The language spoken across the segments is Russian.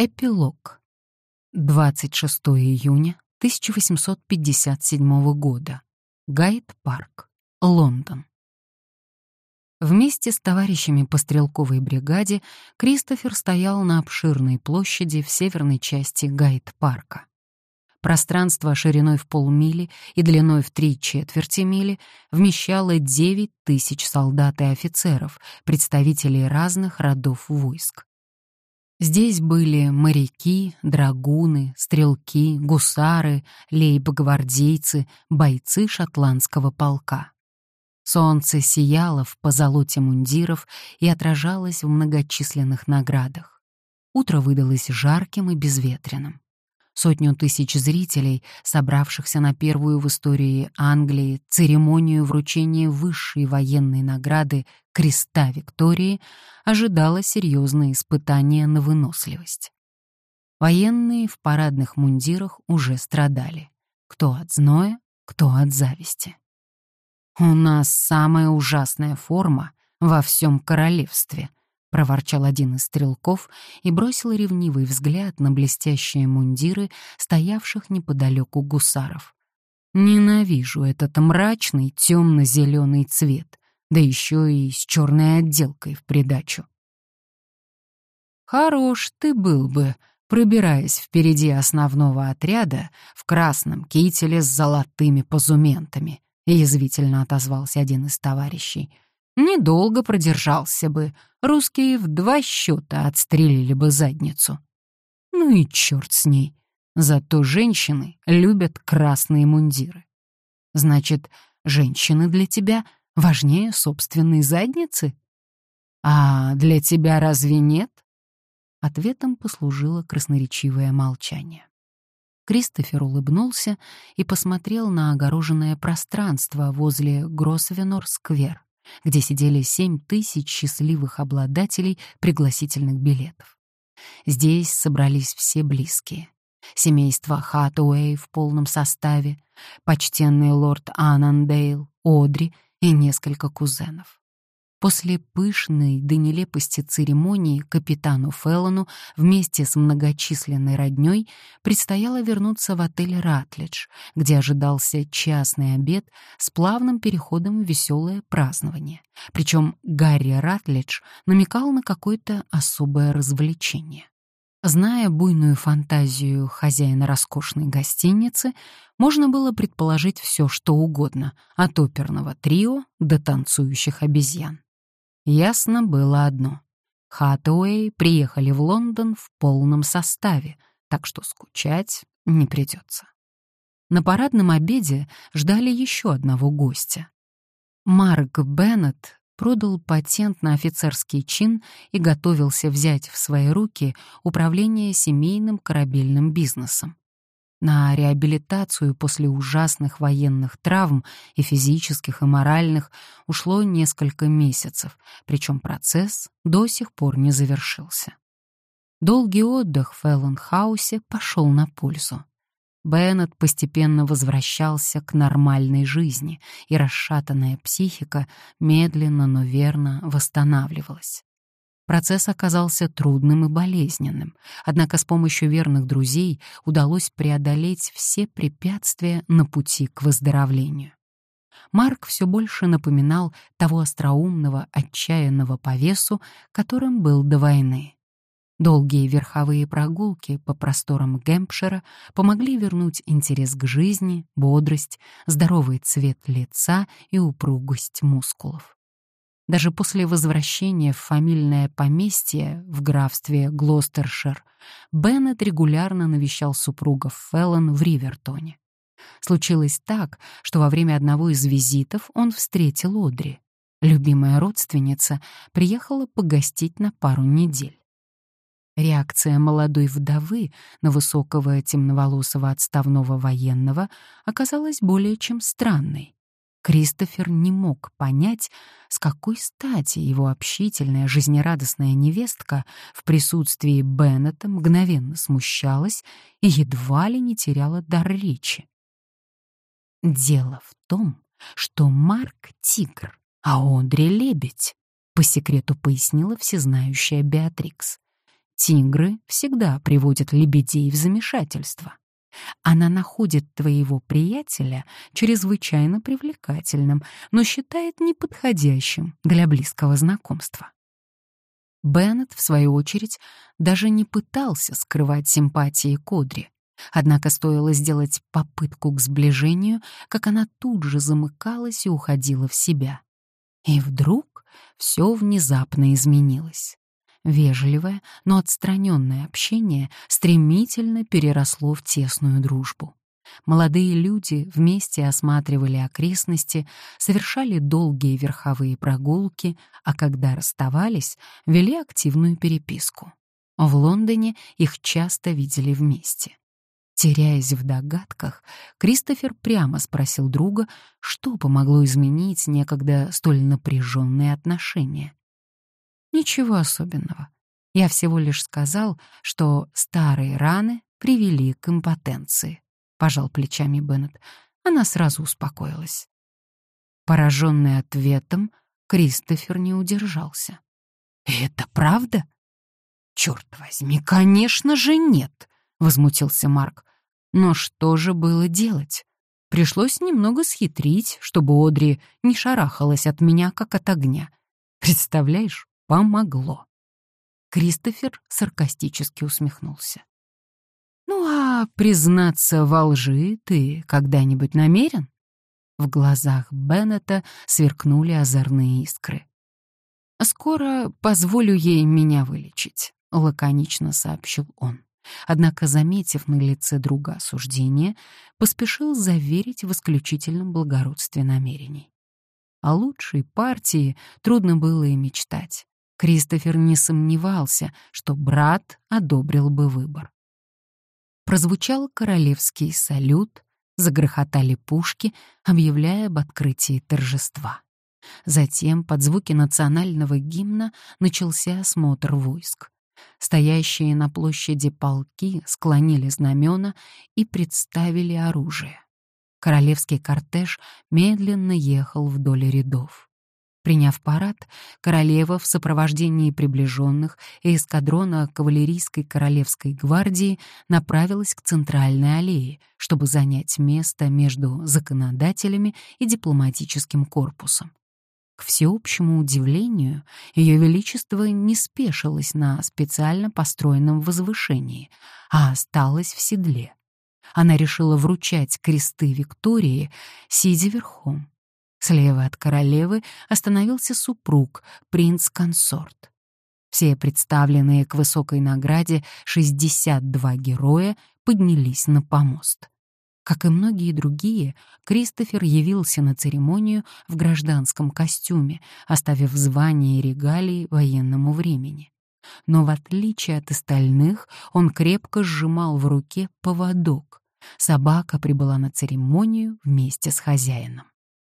Эпилог. 26 июня 1857 года. Гайд-парк, Лондон. Вместе с товарищами по стрелковой бригаде Кристофер стоял на обширной площади в северной части Гайд-парка. Пространство шириной в полмили и длиной в три четверти мили вмещало 9 тысяч солдат и офицеров, представителей разных родов войск. Здесь были моряки, драгуны, стрелки, гусары, лейб-гвардейцы, бойцы шотландского полка. Солнце сияло в позолоте мундиров и отражалось в многочисленных наградах. Утро выдалось жарким и безветренным сотню тысяч зрителей, собравшихся на первую в истории Англии церемонию вручения высшей военной награды Креста Виктории, ожидало серьезное испытание на выносливость. Военные в парадных мундирах уже страдали. Кто от зноя, кто от зависти. «У нас самая ужасная форма во всем королевстве», — проворчал один из стрелков и бросил ревнивый взгляд на блестящие мундиры, стоявших неподалеку гусаров. «Ненавижу этот мрачный темно-зеленый цвет, да еще и с черной отделкой в придачу». «Хорош ты был бы», пробираясь впереди основного отряда в красном кителе с золотыми позументами, язвительно отозвался один из товарищей — Недолго продержался бы, русские в два счета отстрелили бы задницу. Ну и черт с ней. Зато женщины любят красные мундиры. Значит, женщины для тебя важнее собственной задницы? А для тебя разве нет? Ответом послужило красноречивое молчание. Кристофер улыбнулся и посмотрел на огороженное пространство возле Гроссвенор-сквер где сидели семь тысяч счастливых обладателей пригласительных билетов. Здесь собрались все близкие. Семейство Хатуэй в полном составе, почтенный лорд Аннандейл, Одри и несколько кузенов. После пышной до нелепости церемонии капитану Феллону вместе с многочисленной роднёй предстояло вернуться в отель «Ратлидж», где ожидался частный обед с плавным переходом в веселое празднование. Причем Гарри Ратлидж намекал на какое-то особое развлечение. Зная буйную фантазию хозяина роскошной гостиницы, можно было предположить все, что угодно, от оперного трио до танцующих обезьян. Ясно было одно. Хатуэй приехали в Лондон в полном составе, так что скучать не придется. На парадном обеде ждали еще одного гостя. Марк Беннет продал патент на офицерский чин и готовился взять в свои руки управление семейным корабельным бизнесом. На реабилитацию после ужасных военных травм и физических, и моральных ушло несколько месяцев, причем процесс до сих пор не завершился. Долгий отдых в Фелленхаусе пошел на пользу. Беннет постепенно возвращался к нормальной жизни, и расшатанная психика медленно, но верно восстанавливалась. Процесс оказался трудным и болезненным, однако с помощью верных друзей удалось преодолеть все препятствия на пути к выздоровлению. Марк все больше напоминал того остроумного, отчаянного по весу, которым был до войны. Долгие верховые прогулки по просторам Гэмпшира помогли вернуть интерес к жизни, бодрость, здоровый цвет лица и упругость мускулов. Даже после возвращения в фамильное поместье в графстве Глостершир Беннет регулярно навещал супругов Феллон в Ривертоне. Случилось так, что во время одного из визитов он встретил Одри. Любимая родственница приехала погостить на пару недель. Реакция молодой вдовы на высокого темноволосого отставного военного оказалась более чем странной. Кристофер не мог понять, с какой стати его общительная, жизнерадостная невестка в присутствии Беннета мгновенно смущалась и едва ли не теряла дар речи. «Дело в том, что Марк — тигр, а Одри — лебедь», — по секрету пояснила всезнающая Беатрикс. Тигры всегда приводят лебедей в замешательство. Она находит твоего приятеля чрезвычайно привлекательным, но считает неподходящим для близкого знакомства. Беннет, в свою очередь, даже не пытался скрывать симпатии Кодри. Однако стоило сделать попытку к сближению, как она тут же замыкалась и уходила в себя. И вдруг все внезапно изменилось. Вежливое, но отстраненное общение стремительно переросло в тесную дружбу. Молодые люди вместе осматривали окрестности, совершали долгие верховые прогулки, а когда расставались, вели активную переписку. В Лондоне их часто видели вместе. Теряясь в догадках, Кристофер прямо спросил друга, что помогло изменить некогда столь напряженные отношения. Ничего особенного. Я всего лишь сказал, что старые раны привели к импотенции. Пожал плечами Беннет. Она сразу успокоилась. Пораженный ответом, Кристофер не удержался. «Это правда?» «Черт возьми, конечно же нет!» — возмутился Марк. «Но что же было делать? Пришлось немного схитрить, чтобы Одри не шарахалась от меня, как от огня. Представляешь, помогло. Кристофер саркастически усмехнулся. «Ну а признаться во лжи ты когда-нибудь намерен?» В глазах Беннета сверкнули озорные искры. «Скоро позволю ей меня вылечить», — лаконично сообщил он. Однако, заметив на лице друга осуждение, поспешил заверить в исключительном благородстве намерений. О лучшей партии трудно было и мечтать. Кристофер не сомневался, что брат одобрил бы выбор. Прозвучал королевский салют, загрохотали пушки, объявляя об открытии торжества. Затем под звуки национального гимна начался осмотр войск. Стоящие на площади полки склонили знамена и представили оружие. Королевский кортеж медленно ехал вдоль рядов. Приняв парад, королева в сопровождении приближенных и эскадрона кавалерийской королевской гвардии направилась к центральной аллее, чтобы занять место между законодателями и дипломатическим корпусом. К всеобщему удивлению, Ее Величество не спешилось на специально построенном возвышении, а осталось в седле. Она решила вручать кресты Виктории, сидя верхом. Слева от королевы остановился супруг, принц-консорт. Все представленные к высокой награде 62 героя поднялись на помост. Как и многие другие, Кристофер явился на церемонию в гражданском костюме, оставив звание и регалии военному времени. Но в отличие от остальных, он крепко сжимал в руке поводок. Собака прибыла на церемонию вместе с хозяином.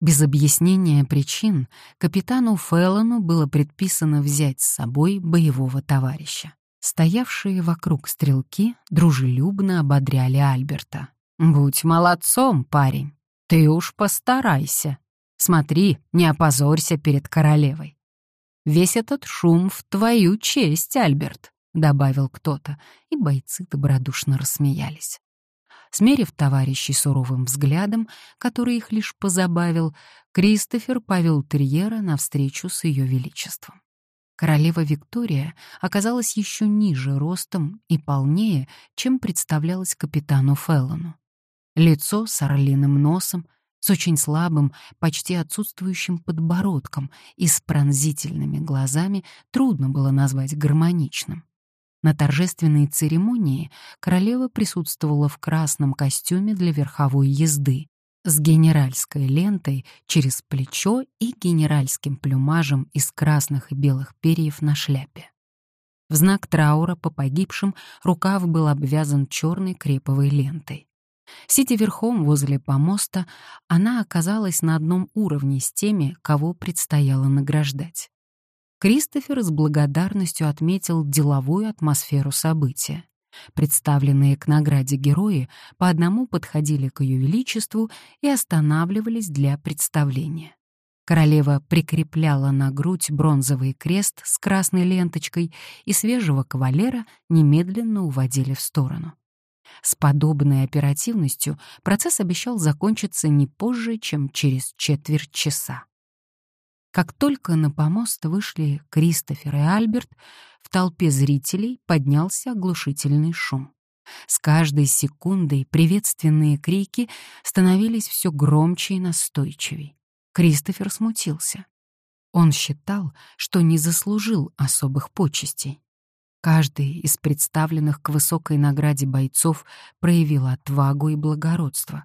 Без объяснения причин капитану Феллону было предписано взять с собой боевого товарища. Стоявшие вокруг стрелки дружелюбно ободряли Альберта. «Будь молодцом, парень, ты уж постарайся. Смотри, не опозорься перед королевой». «Весь этот шум в твою честь, Альберт», — добавил кто-то, и бойцы добродушно рассмеялись. Смерив товарищей суровым взглядом, который их лишь позабавил, Кристофер повел терьера навстречу с ее величеством. Королева Виктория оказалась еще ниже ростом и полнее, чем представлялось капитану Феллону. Лицо с орлиным носом, с очень слабым, почти отсутствующим подбородком и с пронзительными глазами трудно было назвать гармоничным. На торжественной церемонии королева присутствовала в красном костюме для верховой езды, с генеральской лентой через плечо и генеральским плюмажем из красных и белых перьев на шляпе. В знак траура по погибшим рукав был обвязан черной креповой лентой. Сидя верхом возле помоста, она оказалась на одном уровне с теми, кого предстояло награждать. Кристофер с благодарностью отметил деловую атмосферу события. Представленные к награде герои по одному подходили к ее величеству и останавливались для представления. Королева прикрепляла на грудь бронзовый крест с красной ленточкой, и свежего кавалера немедленно уводили в сторону. С подобной оперативностью процесс обещал закончиться не позже, чем через четверть часа. Как только на помост вышли Кристофер и Альберт, в толпе зрителей поднялся оглушительный шум. С каждой секундой приветственные крики становились все громче и настойчивей. Кристофер смутился. Он считал, что не заслужил особых почестей. Каждый из представленных к высокой награде бойцов проявил отвагу и благородство.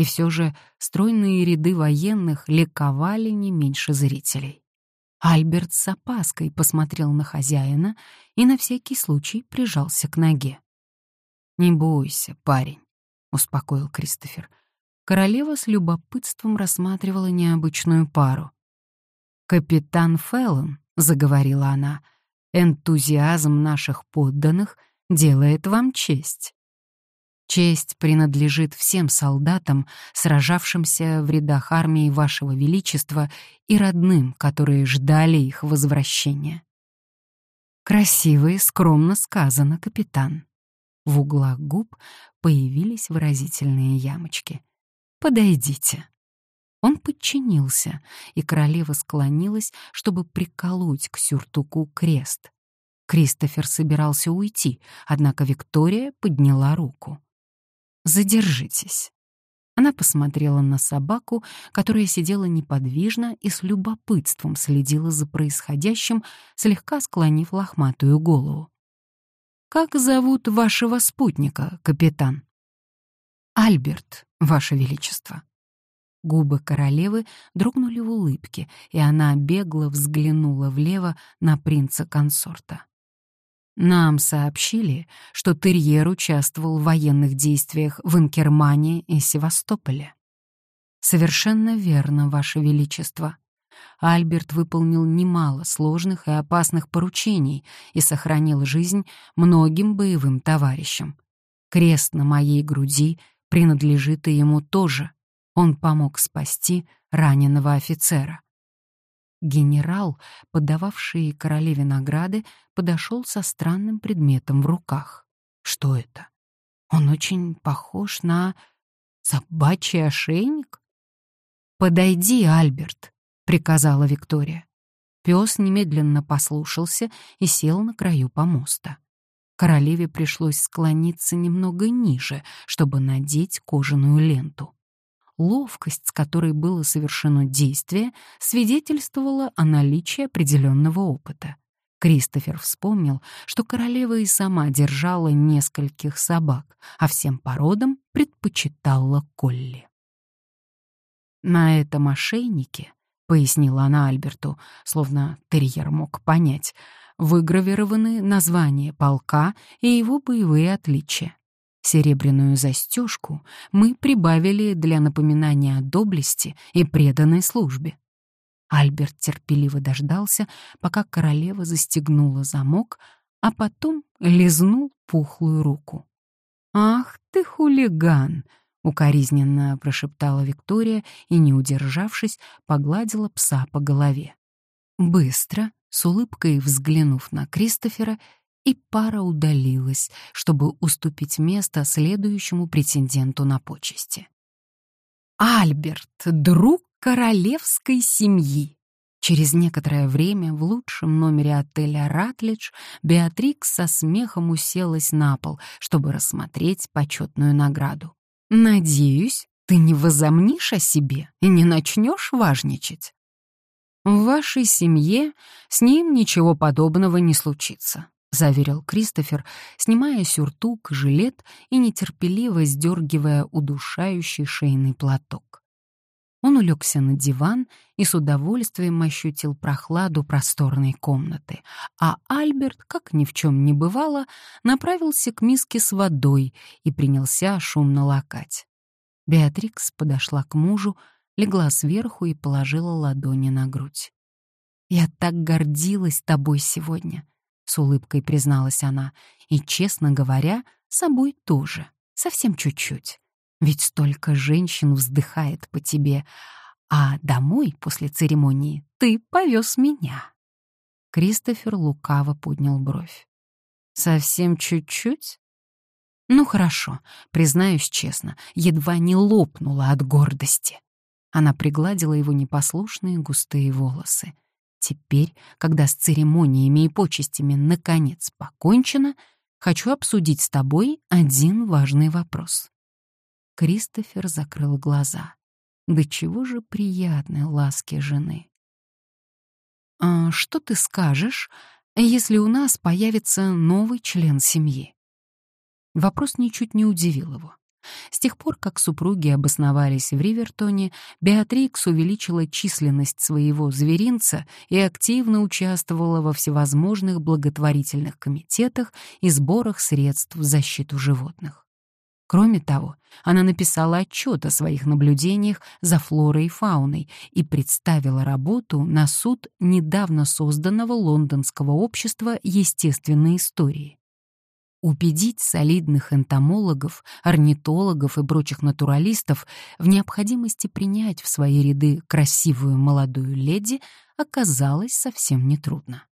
И все же стройные ряды военных ликовали не меньше зрителей. Альберт с опаской посмотрел на хозяина и на всякий случай прижался к ноге. «Не бойся, парень», — успокоил Кристофер. Королева с любопытством рассматривала необычную пару. «Капитан Феллон», — заговорила она, — Энтузиазм наших подданных делает вам честь. Честь принадлежит всем солдатам, сражавшимся в рядах армии Вашего Величества и родным, которые ждали их возвращения. Красиво и скромно сказано, капитан. В углах губ появились выразительные ямочки. «Подойдите». Он подчинился, и королева склонилась, чтобы приколоть к сюртуку крест. Кристофер собирался уйти, однако Виктория подняла руку. «Задержитесь». Она посмотрела на собаку, которая сидела неподвижно и с любопытством следила за происходящим, слегка склонив лохматую голову. «Как зовут вашего спутника, капитан?» «Альберт, ваше величество». Губы королевы дрогнули в улыбке, и она бегло взглянула влево на принца-консорта. «Нам сообщили, что терьер участвовал в военных действиях в Инкермане и Севастополе». «Совершенно верно, Ваше Величество», Альберт выполнил немало сложных и опасных поручений и сохранил жизнь многим боевым товарищам. Крест на моей груди принадлежит и ему тоже. Он помог спасти раненого офицера. Генерал, подававший королеве награды, подошел со странным предметом в руках. Что это? Он очень похож на собачий ошейник? «Подойди, Альберт», — приказала Виктория. Пес немедленно послушался и сел на краю помоста. Королеве пришлось склониться немного ниже, чтобы надеть кожаную ленту. Ловкость, с которой было совершено действие, свидетельствовала о наличии определенного опыта. Кристофер вспомнил, что королева и сама держала нескольких собак, а всем породам предпочитала Колли. «На этом ошейнике», — пояснила она Альберту, словно терьер мог понять, выгравированы название полка и его боевые отличия. Серебряную застежку мы прибавили для напоминания о доблести и преданной службе. Альберт терпеливо дождался, пока королева застегнула замок, а потом лизнул пухлую руку. «Ах ты хулиган!» — укоризненно прошептала Виктория и, не удержавшись, погладила пса по голове. Быстро, с улыбкой взглянув на Кристофера, и пара удалилась, чтобы уступить место следующему претенденту на почести. Альберт, друг королевской семьи. Через некоторое время в лучшем номере отеля «Ратлидж» Беатрикс со смехом уселась на пол, чтобы рассмотреть почетную награду. «Надеюсь, ты не возомнишь о себе и не начнешь важничать. В вашей семье с ним ничего подобного не случится. — заверил Кристофер, снимая сюртук, жилет и нетерпеливо сдергивая удушающий шейный платок. Он улегся на диван и с удовольствием ощутил прохладу просторной комнаты, а Альберт, как ни в чем не бывало, направился к миске с водой и принялся шумно лакать. Беатрикс подошла к мужу, легла сверху и положила ладони на грудь. «Я так гордилась тобой сегодня с улыбкой призналась она, и, честно говоря, собой тоже, совсем чуть-чуть. Ведь столько женщин вздыхает по тебе, а домой после церемонии ты повез меня». Кристофер лукаво поднял бровь. «Совсем чуть-чуть?» «Ну хорошо, признаюсь честно, едва не лопнула от гордости». Она пригладила его непослушные густые волосы. «Теперь, когда с церемониями и почестями наконец покончено, хочу обсудить с тобой один важный вопрос». Кристофер закрыл глаза. Да чего же приятны ласки жены. «А что ты скажешь, если у нас появится новый член семьи?» Вопрос ничуть не удивил его. С тех пор, как супруги обосновались в Ривертоне, Беатрикс увеличила численность своего зверинца и активно участвовала во всевозможных благотворительных комитетах и сборах средств в защиту животных. Кроме того, она написала отчет о своих наблюдениях за флорой и фауной и представила работу на суд недавно созданного лондонского общества естественной истории. Убедить солидных энтомологов, орнитологов и прочих натуралистов в необходимости принять в свои ряды красивую молодую леди оказалось совсем нетрудно.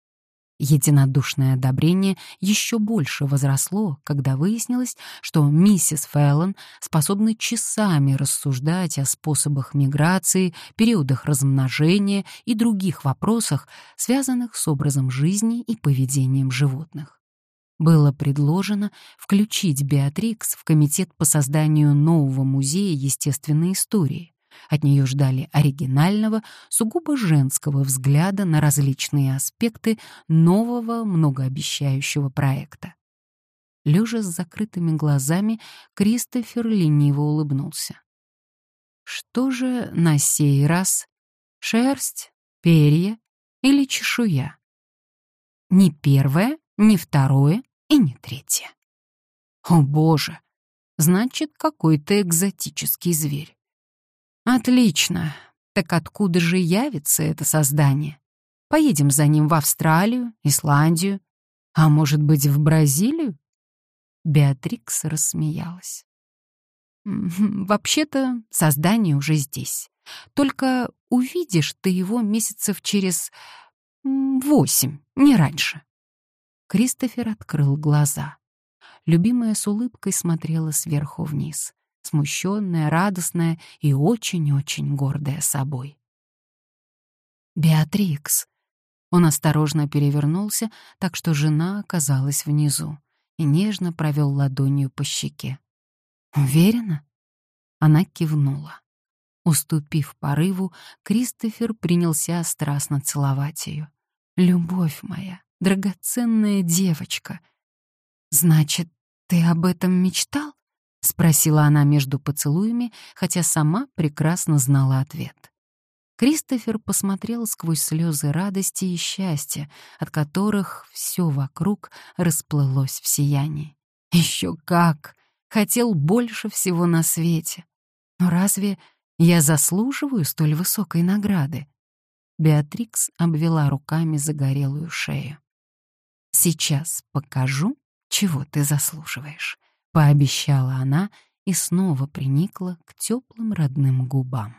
Единодушное одобрение еще больше возросло, когда выяснилось, что миссис Феллон способна часами рассуждать о способах миграции, периодах размножения и других вопросах, связанных с образом жизни и поведением животных. Было предложено включить Беатрикс в комитет по созданию нового музея естественной истории, от нее ждали оригинального, сугубо женского взгляда на различные аспекты нового многообещающего проекта. Лежа с закрытыми глазами, Кристофер лениво улыбнулся. Что же на сей раз? Шерсть, перья или чешуя? Ни первое, ни второе и ни третье. О боже! Значит, какой-то экзотический зверь. Отлично. Так откуда же явится это создание? Поедем за ним в Австралию, Исландию, а может быть, в Бразилию? Беатрикс рассмеялась. Вообще-то создание уже здесь. Только увидишь ты его месяцев через восемь, не раньше. Кристофер открыл глаза. Любимая с улыбкой смотрела сверху вниз смущенная, радостная и очень-очень гордая собой. «Беатрикс!» Он осторожно перевернулся, так что жена оказалась внизу, и нежно провел ладонью по щеке. «Уверена?» Она кивнула. Уступив порыву, Кристофер принялся страстно целовать ее. «Любовь моя, драгоценная девочка!» «Значит, ты об этом мечтал?» — спросила она между поцелуями, хотя сама прекрасно знала ответ. Кристофер посмотрел сквозь слезы радости и счастья, от которых все вокруг расплылось в сиянии. Еще как! Хотел больше всего на свете. Но разве я заслуживаю столь высокой награды? Беатрикс обвела руками загорелую шею. Сейчас покажу, чего ты заслуживаешь пообещала она и снова приникла к теплым родным губам.